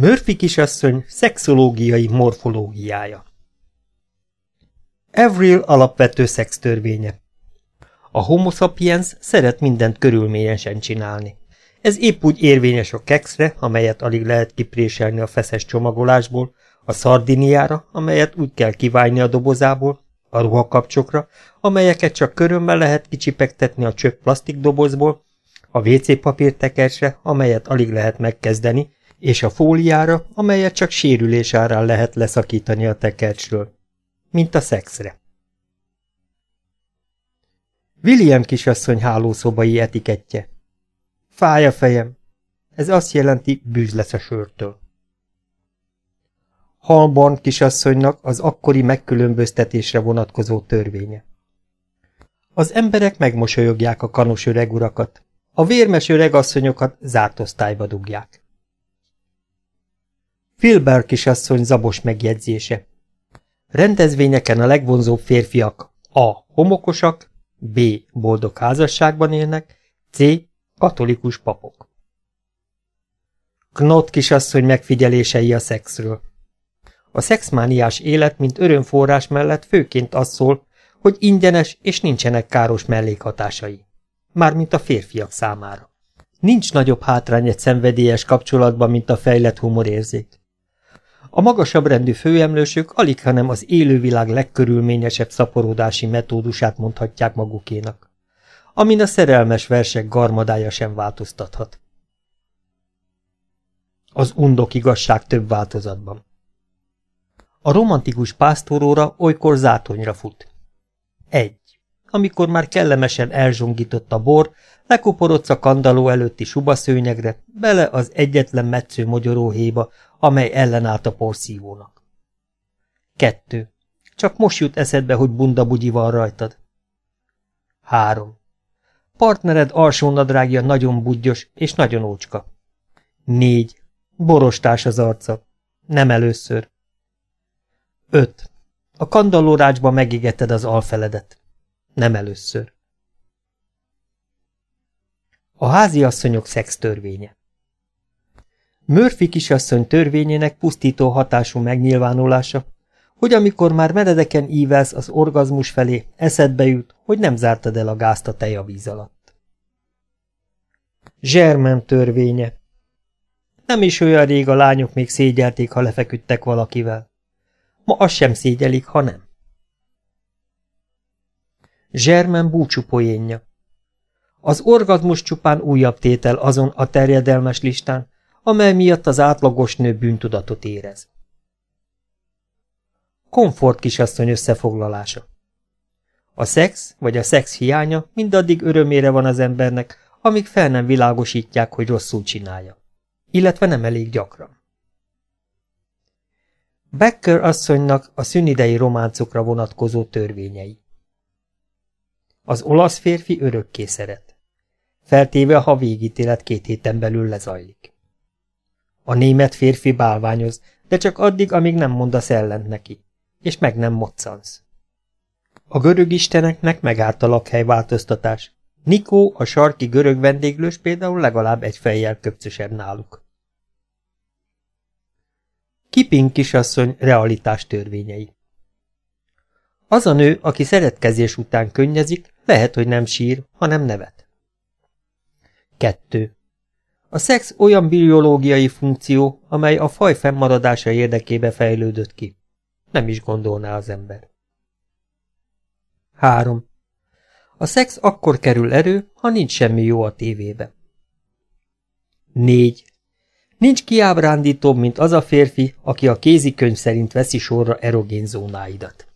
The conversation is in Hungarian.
Murphy kisasszony szexológiai morfológiája Avril alapvető szextörvénye A homo sapiens szeret mindent körülményesen csinálni. Ez épp úgy érvényes a kekszre, amelyet alig lehet kipréselni a feszes csomagolásból, a szardiniára, amelyet úgy kell kiválni a dobozából, a ruhakapcsokra, amelyeket csak körömmel lehet kicsipegtetni a csöpp plastikdobozból, a WC papírtekercsre, amelyet alig lehet megkezdeni, és a fóliára, amelyet csak sérülés árán lehet leszakítani a tekercsről, mint a szexre. William kisasszony hálószobai etikettje. Fáj a fejem. Ez azt jelenti, bűz lesz a sörtől. Halborn kisasszonynak az akkori megkülönböztetésre vonatkozó törvénye. Az emberek megmosolyogják a kanos öreg urakat, a vérmes öregasszonyokat zárt osztályba dugják. Filber kisasszony zabos megjegyzése. Rendezvényeken a legvonzóbb férfiak A. homokosak, B. boldog házasságban élnek, C. katolikus papok. Knott kisasszony megfigyelései a szexről. A szexmániás élet, mint örömforrás mellett főként az szól, hogy ingyenes és nincsenek káros mellékhatásai. Mármint a férfiak számára. Nincs nagyobb hátrány egy szenvedélyes kapcsolatban, mint a fejlett humorérzék. A magasabb rendű főemlősök alig, hanem az élővilág legkörülményesebb szaporodási metódusát mondhatják magukénak, amin a szerelmes versek garmadája sem változtathat. Az undok igazság több változatban. A romantikus pásztoróra olykor zátonyra fut. Egy. Amikor már kellemesen elzsongított a bor, lekoporodsz a kandaló előtti subaszőnyegre, bele az egyetlen metsző mogyoróhéba, amely ellenállt a porszívónak. Kettő. Csak most jut eszedbe, hogy bundabugyi van rajtad. Három. Partnered alsónadrágja nagyon budgyos és nagyon ócska. Négy. Borostás az arca. Nem először. Öt. A kandallórácsba megégeted az alfeledet. Nem először. A háziasszonyok szextörvénye Murphy kisasszony törvényének pusztító hatású megnyilvánulása, hogy amikor már meredeken ívelsz az orgazmus felé, eszedbe jut, hogy nem zártad el a gázt a tejavíz alatt. Zsermen törvénye Nem is olyan rég a lányok még szégyelték, ha lefeküdtek valakivel. Ma azt sem szégyelik, ha nem. Zsermen búcsú poénja Az orgazmus csupán újabb tétel azon a terjedelmes listán, amely miatt az átlagos nő bűntudatot érez. Komfort kisasszony összefoglalása A szex, vagy a szex hiánya mindaddig örömére van az embernek, amíg fel nem világosítják, hogy rosszul csinálja. Illetve nem elég gyakran. Becker asszonynak a szünidei románcokra vonatkozó törvényei. Az olasz férfi örökké szeret. Feltéve, ha végítélet két héten belül lezajlik. A német férfi bálványoz, de csak addig, amíg nem mondasz ellent neki, és meg nem moccansz. A görög isteneknek megállt a lakhelyváltoztatás. Nikó, a sarki görög vendéglős például legalább egy fejjel köpcösebb náluk. Kiping kisasszony realitás törvényei Az a nő, aki szeretkezés után könnyezik, lehet, hogy nem sír, hanem nevet. 2. A szex olyan biológiai funkció, amely a faj fennmaradása érdekébe fejlődött ki. Nem is gondolná az ember. 3. A szex akkor kerül erő, ha nincs semmi jó a tévébe. 4. Nincs kiábrándítóbb, mint az a férfi, aki a kézikönyv szerint veszi sorra erogén zónáidat.